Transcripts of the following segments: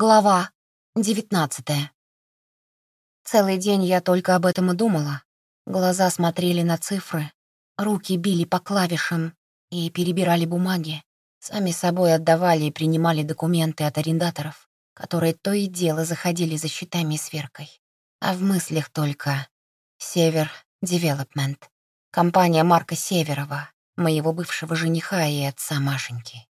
Глава девятнадцатая. Целый день я только об этом и думала. Глаза смотрели на цифры, руки били по клавишам и перебирали бумаги. Сами собой отдавали и принимали документы от арендаторов, которые то и дело заходили за счетами и сверкой. А в мыслях только «Север Девелопмент», компания Марка Северова, моего бывшего жениха и отца Машеньки.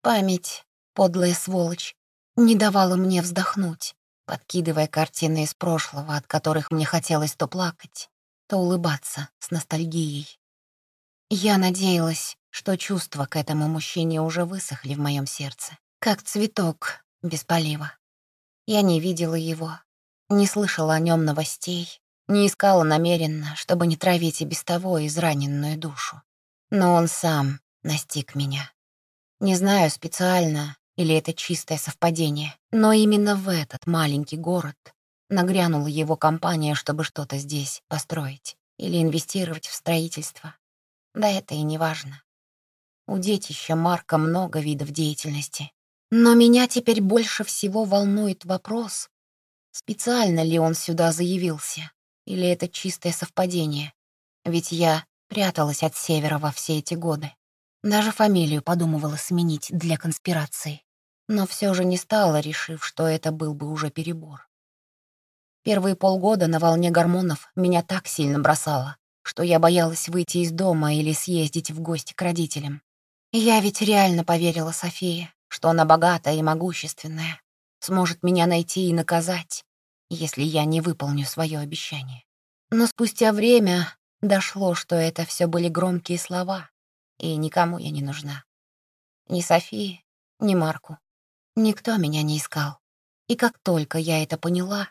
Память, подлая сволочь, не давала мне вздохнуть, подкидывая картины из прошлого, от которых мне хотелось то плакать, то улыбаться с ностальгией. Я надеялась, что чувства к этому мужчине уже высохли в моем сердце, как цветок без полива. Я не видела его, не слышала о нем новостей, не искала намеренно, чтобы не травить и без того израненную душу. Но он сам настиг меня. Не знаю, специально или это чистое совпадение, но именно в этот маленький город нагрянула его компания, чтобы что-то здесь построить или инвестировать в строительство. Да это и не важно. У детища Марка много видов деятельности. Но меня теперь больше всего волнует вопрос, специально ли он сюда заявился, или это чистое совпадение. Ведь я пряталась от Северова все эти годы. Даже фамилию подумывала сменить для конспирации но все же не стала, решив, что это был бы уже перебор. Первые полгода на волне гормонов меня так сильно бросало, что я боялась выйти из дома или съездить в гости к родителям. Я ведь реально поверила Софии, что она богатая и могущественная, сможет меня найти и наказать, если я не выполню свое обещание. Но спустя время дошло, что это все были громкие слова, и никому я не нужна. Ни Софии, ни Марку. Никто меня не искал. И как только я это поняла,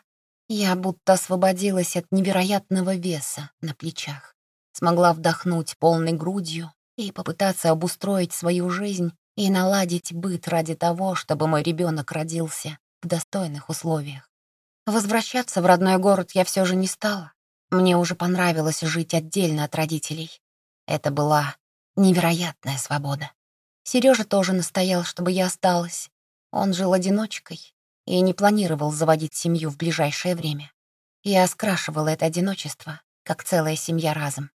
я будто освободилась от невероятного веса на плечах. Смогла вдохнуть полной грудью и попытаться обустроить свою жизнь и наладить быт ради того, чтобы мой ребенок родился в достойных условиях. Возвращаться в родной город я все же не стала. Мне уже понравилось жить отдельно от родителей. Это была невероятная свобода. Сережа тоже настоял, чтобы я осталась, он жил одиночкой и не планировал заводить семью в ближайшее время. Я скрашивала это одиночество, как целая семья разом.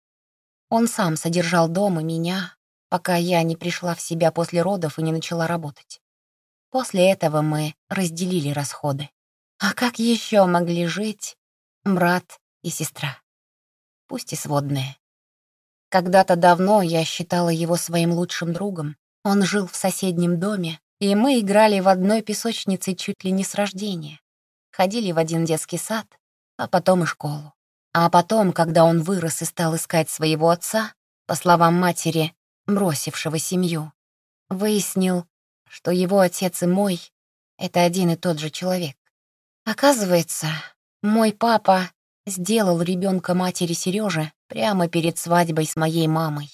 Он сам содержал дом и меня, пока я не пришла в себя после родов и не начала работать. После этого мы разделили расходы. А как еще могли жить брат и сестра? Пусть и сводные. Когда-то давно я считала его своим лучшим другом. Он жил в соседнем доме, и мы играли в одной песочнице чуть ли не с рождения. Ходили в один детский сад, а потом и школу. А потом, когда он вырос и стал искать своего отца, по словам матери, бросившего семью, выяснил, что его отец и мой — это один и тот же человек. Оказывается, мой папа сделал ребенка матери Сережи прямо перед свадьбой с моей мамой.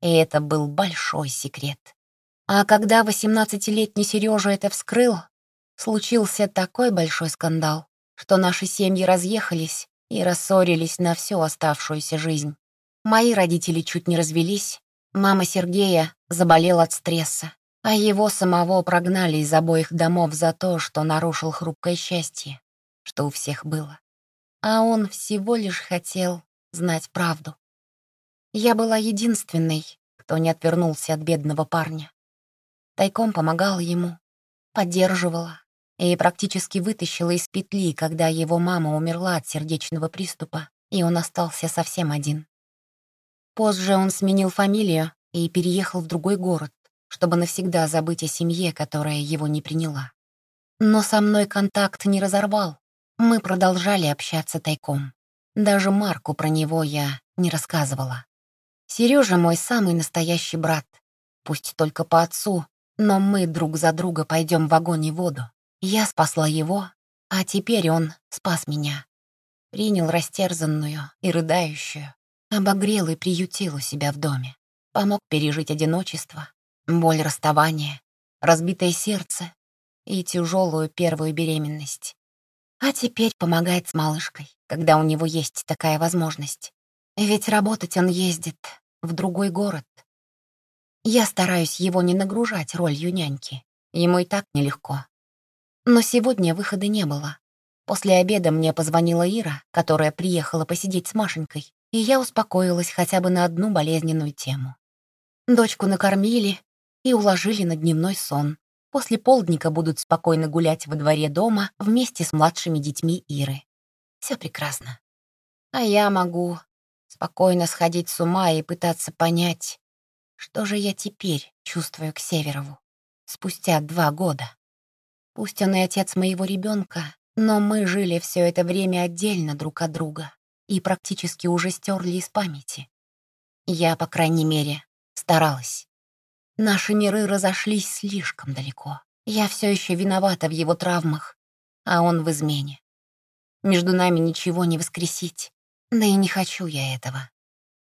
И это был большой секрет. А когда восемнадцатилетний Сережа это вскрыл, случился такой большой скандал, что наши семьи разъехались и рассорились на всю оставшуюся жизнь. Мои родители чуть не развелись, мама Сергея заболела от стресса, а его самого прогнали из обоих домов за то, что нарушил хрупкое счастье, что у всех было. А он всего лишь хотел знать правду. Я была единственной, кто не отвернулся от бедного парня тайком помогала ему, поддерживала и практически вытащила из петли, когда его мама умерла от сердечного приступа, и он остался совсем один. Позже он сменил фамилию и переехал в другой город, чтобы навсегда забыть о семье, которая его не приняла. Но со мной контакт не разорвал. Мы продолжали общаться тайком. Даже Марку про него я не рассказывала. Сережа мой самый настоящий брат, пусть только по отцу, но мы друг за друга пойдем в огонь и воду. Я спасла его, а теперь он спас меня. Принял растерзанную и рыдающую, обогрел и приютил у себя в доме. Помог пережить одиночество, боль расставания, разбитое сердце и тяжелую первую беременность. А теперь помогает с малышкой, когда у него есть такая возможность. Ведь работать он ездит в другой город, я стараюсь его не нагружать ролью няньки. Ему и так нелегко. Но сегодня выхода не было. После обеда мне позвонила Ира, которая приехала посидеть с Машенькой, и я успокоилась хотя бы на одну болезненную тему. Дочку накормили и уложили на дневной сон. После полдника будут спокойно гулять во дворе дома вместе с младшими детьми Иры. Все прекрасно. А я могу спокойно сходить с ума и пытаться понять, что же я теперь чувствую к Северову спустя два года. Пусть он и отец моего ребенка, но мы жили все это время отдельно друг от друга и практически уже стерли из памяти. Я, по крайней мере, старалась. Наши миры разошлись слишком далеко. Я все еще виновата в его травмах, а он в измене. Между нами ничего не воскресить, да и не хочу я этого.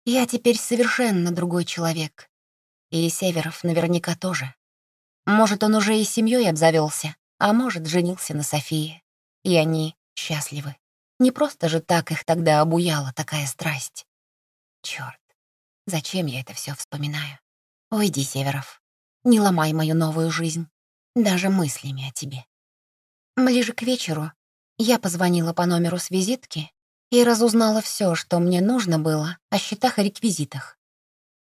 Я теперь совершенно другой человек. И Северов наверняка тоже. Может, он уже и семьей обзавелся, а может, женился на Софии. И они счастливы. Не просто же так их тогда обуяла такая страсть. Черт, зачем я это все вспоминаю? Уйди, Северов, не ломай мою новую жизнь, даже мыслями о тебе. Ближе к вечеру я позвонила по номеру с визитки и разузнала все, что мне нужно было о счетах и реквизитах.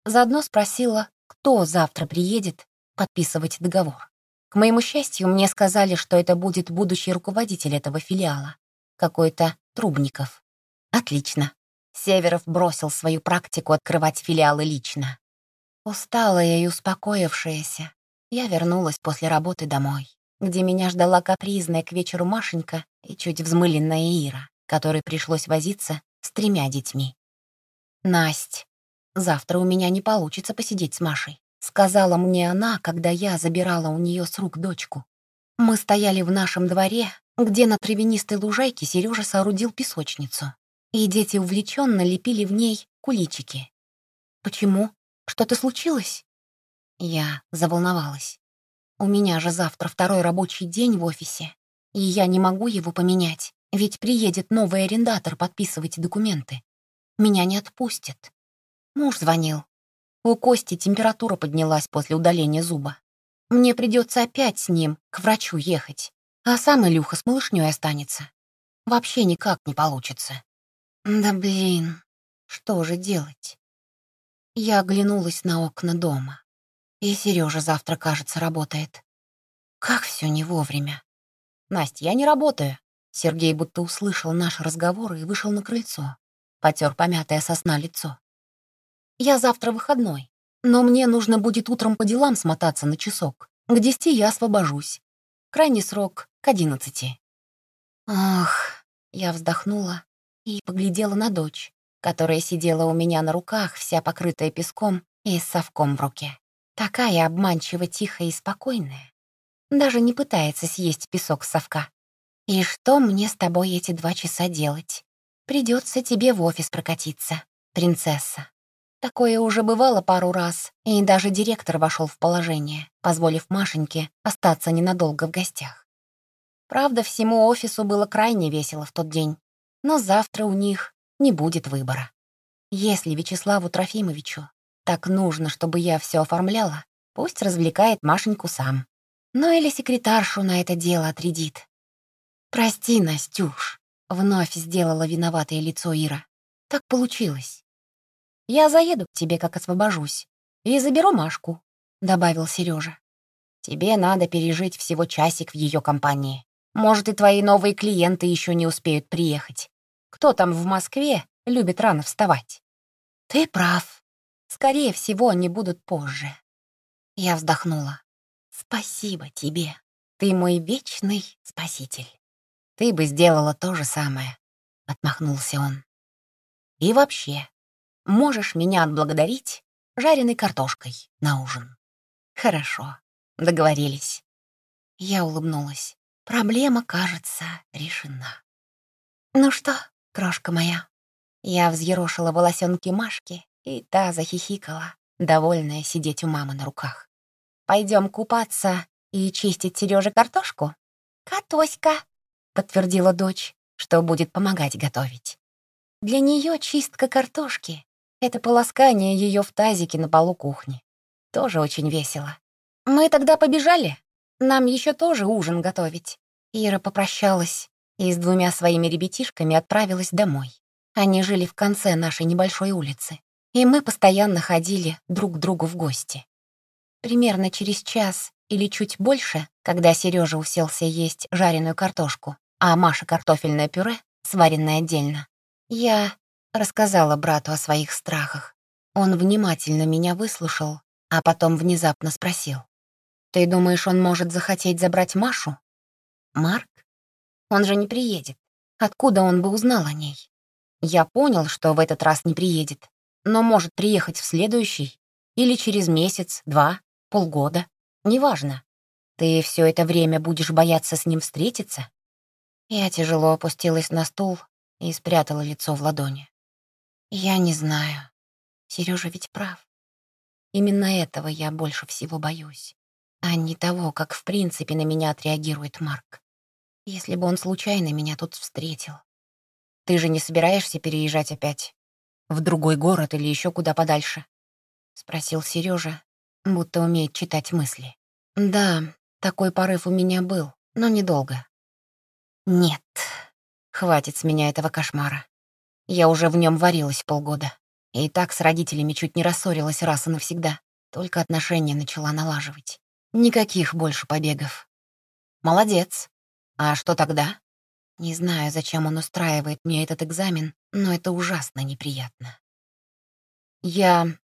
Заодно спросила, кто завтра приедет подписывать договор. К моему счастью, мне сказали, что это будет будущий руководитель этого филиала. Какой-то Трубников. Отлично. Северов бросил свою практику открывать филиалы лично. Усталая и успокоившаяся, я вернулась после работы домой, где меня ждала капризная к вечеру Машенька и чуть взмыленная Ира, которой пришлось возиться с тремя детьми. «Насть, завтра у меня не получится посидеть с Машей. Сказала мне она, когда я забирала у нее с рук дочку. Мы стояли в нашем дворе, где на травянистой лужайке Сережа соорудил песочницу, и дети увлеченно лепили в ней куличики. «Почему? Что-то случилось?» Я заволновалась. «У меня же завтра второй рабочий день в офисе, и я не могу его поменять, ведь приедет новый арендатор подписывать документы. Меня не отпустят. Муж звонил, у Кости температура поднялась после удаления зуба. Мне придется опять с ним к врачу ехать, а сам Илюха с малышней останется. Вообще никак не получится. Да блин, что же делать? Я оглянулась на окна дома. И Сережа завтра, кажется, работает. Как все не вовремя. Настя, я не работаю. Сергей будто услышал наш разговор и вышел на крыльцо. Потер помятое сосна лицо. Я завтра выходной, но мне нужно будет утром по делам смотаться на часок. К десяти я освобожусь. Крайний срок — к одиннадцати. Ах, я вздохнула и поглядела на дочь, которая сидела у меня на руках, вся покрытая песком и с совком в руке. Такая обманчиво тихая и спокойная. Даже не пытается съесть песок с совка. И что мне с тобой эти два часа делать? Придется тебе в офис прокатиться, принцесса. Такое уже бывало пару раз, и даже директор вошел в положение, позволив Машеньке остаться ненадолго в гостях. Правда, всему офису было крайне весело в тот день, но завтра у них не будет выбора. Если Вячеславу Трофимовичу так нужно, чтобы я все оформляла, пусть развлекает Машеньку сам. Ну или секретаршу на это дело отрядит. «Прости, Настюш», — вновь сделала виноватое лицо Ира. «Так получилось. Я заеду к тебе, как освобожусь, и заберу Машку», — добавил Сережа. «Тебе надо пережить всего часик в ее компании. Может, и твои новые клиенты еще не успеют приехать. Кто там в Москве любит рано вставать?» «Ты прав. Скорее всего, они будут позже». Я вздохнула. «Спасибо тебе. Ты мой вечный спаситель. Ты бы сделала то же самое», — отмахнулся он. «И вообще, можешь меня отблагодарить жареной картошкой на ужин. Хорошо, договорились. Я улыбнулась. Проблема, кажется, решена. Ну что, крошка моя? Я взъерошила волосенки Машки, и та захихикала, довольная сидеть у мамы на руках. Пойдем купаться и чистить Сереже картошку? Катоська, подтвердила дочь, что будет помогать готовить. Для нее чистка картошки это полоскание ее в тазике на полу кухни. Тоже очень весело. Мы тогда побежали. Нам еще тоже ужин готовить. Ира попрощалась и с двумя своими ребятишками отправилась домой. Они жили в конце нашей небольшой улицы, и мы постоянно ходили друг к другу в гости. Примерно через час или чуть больше, когда Сережа уселся есть жареную картошку, а Маша картофельное пюре, сваренное отдельно, я рассказала брату о своих страхах. Он внимательно меня выслушал, а потом внезапно спросил. «Ты думаешь, он может захотеть забрать Машу?» «Марк? Он же не приедет. Откуда он бы узнал о ней?» Я понял, что в этот раз не приедет, но может приехать в следующий или через месяц, два, полгода. Неважно. Ты все это время будешь бояться с ним встретиться? Я тяжело опустилась на стул и спрятала лицо в ладони. Я не знаю. Сережа ведь прав. Именно этого я больше всего боюсь, а не того, как в принципе на меня отреагирует Марк. Если бы он случайно меня тут встретил. Ты же не собираешься переезжать опять? В другой город или еще куда подальше? Спросил Сережа, будто умеет читать мысли. Да, такой порыв у меня был, но недолго. Нет, хватит с меня этого кошмара. Я уже в нем варилась полгода. И так с родителями чуть не рассорилась раз и навсегда. Только отношения начала налаживать. Никаких больше побегов. Молодец. А что тогда? Не знаю, зачем он устраивает мне этот экзамен, но это ужасно неприятно. Я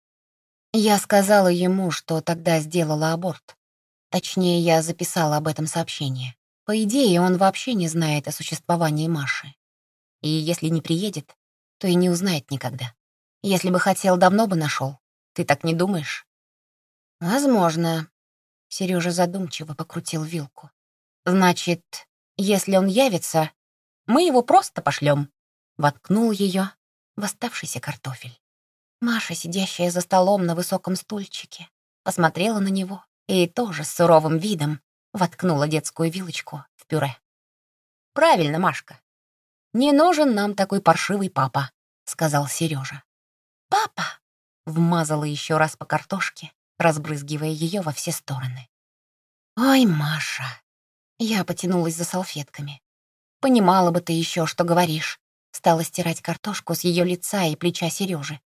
я сказала ему, что тогда сделала аборт. Точнее, я записала об этом сообщение. По идее, он вообще не знает о существовании Маши. И если не приедет, то и не узнает никогда. Если бы хотел, давно бы нашел. Ты так не думаешь? Возможно. Сережа задумчиво покрутил вилку. Значит, если он явится, мы его просто пошлем. Воткнул ее в оставшийся картофель. Маша, сидящая за столом на высоком стульчике, посмотрела на него и тоже с суровым видом воткнула детскую вилочку в пюре. «Правильно, Машка. Не нужен нам такой паршивый папа», — сказал Сережа. «Папа!» — вмазала еще раз по картошке, разбрызгивая ее во все стороны. «Ой, Маша!» Я потянулась за салфетками. «Понимала бы ты еще, что говоришь». Стала стирать картошку с ее лица и плеча Сережи.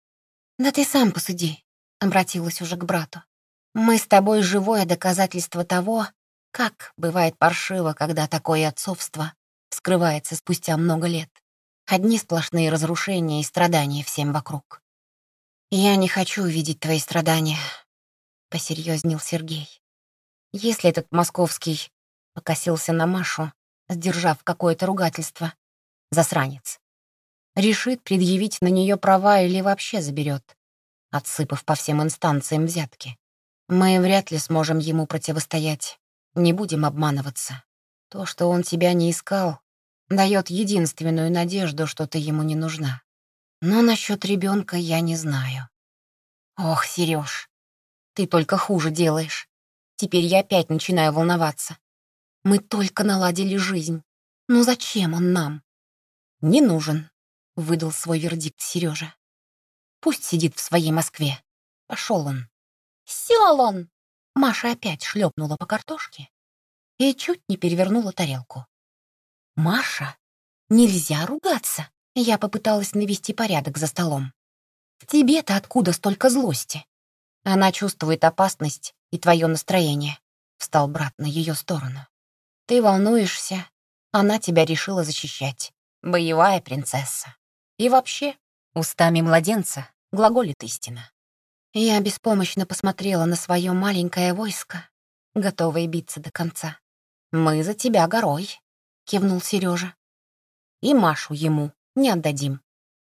«Да ты сам посуди», — обратилась уже к брату. «Мы с тобой живое доказательство того, как бывает паршиво, когда такое отцовство скрывается спустя много лет. Одни сплошные разрушения и страдания всем вокруг». «Я не хочу увидеть твои страдания», — посерьезнел Сергей. «Если этот московский покосился на Машу, сдержав какое-то ругательство, засранец, решит предъявить на нее права или вообще заберет, отсыпав по всем инстанциям взятки. Мы вряд ли сможем ему противостоять. Не будем обманываться. То, что он тебя не искал, дает единственную надежду, что ты ему не нужна. Но насчет ребенка я не знаю. Ох, Сереж, ты только хуже делаешь. Теперь я опять начинаю волноваться. Мы только наладили жизнь. Ну зачем он нам? Не нужен. — выдал свой вердикт Сережа. «Пусть сидит в своей Москве. Пошел он». «Сел он!» Маша опять шлепнула по картошке и чуть не перевернула тарелку. «Маша, нельзя ругаться!» Я попыталась навести порядок за столом. «В тебе-то откуда столько злости?» Она чувствует опасность и твое настроение. Встал брат на ее сторону. Ты волнуешься, она тебя решила защищать. Боевая принцесса. И вообще, устами младенца глаголит истина. Я беспомощно посмотрела на свое маленькое войско, готовое биться до конца. «Мы за тебя горой», — кивнул Сережа. «И Машу ему не отдадим».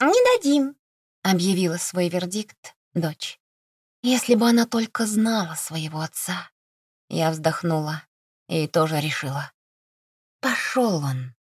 «Не дадим», — объявила свой вердикт дочь. «Если бы она только знала своего отца». Я вздохнула и тоже решила. Пошел он.